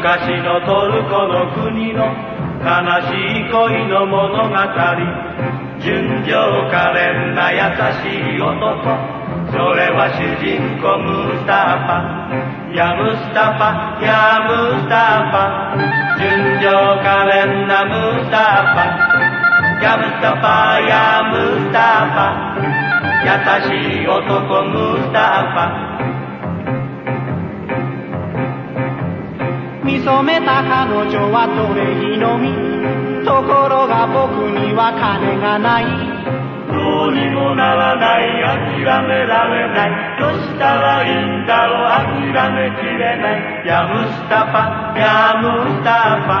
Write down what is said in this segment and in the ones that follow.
昔のトルコの国の悲しい恋の物語純情可憐な優しい男。それは主人公ムスタファ。やムスタファ。やムスタファ。純情可憐なムスタファ。やムスタファ。やムスタファ。優しい男ムスタファ。見初めた彼女はトレイのみところが僕には金がない。どうにもならない諦められない。どうしたらいいんだろう諦めきれない。やムスタファやムスタファ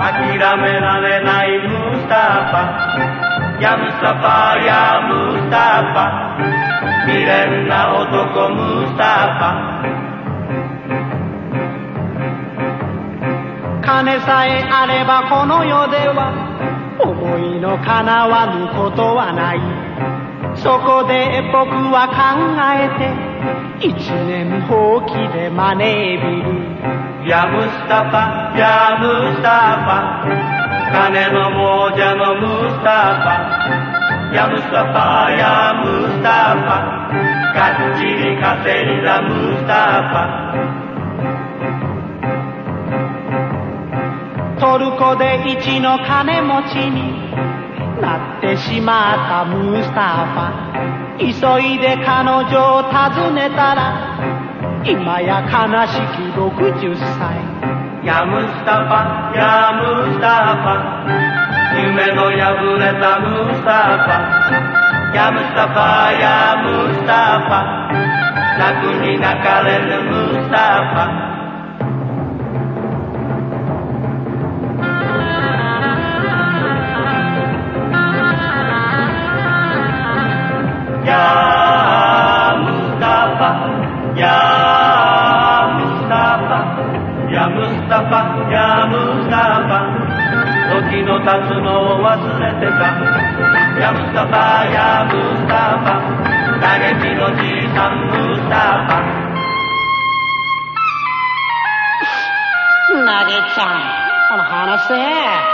諦められないムスタファやムスタファやムスタファ未練な男ムスタフ金さえあればこの世では思いの叶わぬことはない。そこで僕は考えて一年放棄で招びる。やムスタファやムスタファ金の亡者のムスタファやムスタファやムスタファがっちり稼いだムスタフトルコで一の金持ちになってしまったムスタファ。急いで彼女を訪ねたら今や悲しき60歳。やムスタファやムスタファ。夢の破れたムスタファ。やムスタファやムスタファ。楽に泣かれるムスタファ。タファやムスタファ時の経つのを忘れてかやムスタファやムスタファ嘆きのじいさんムスタパ投げちゃんこの話せ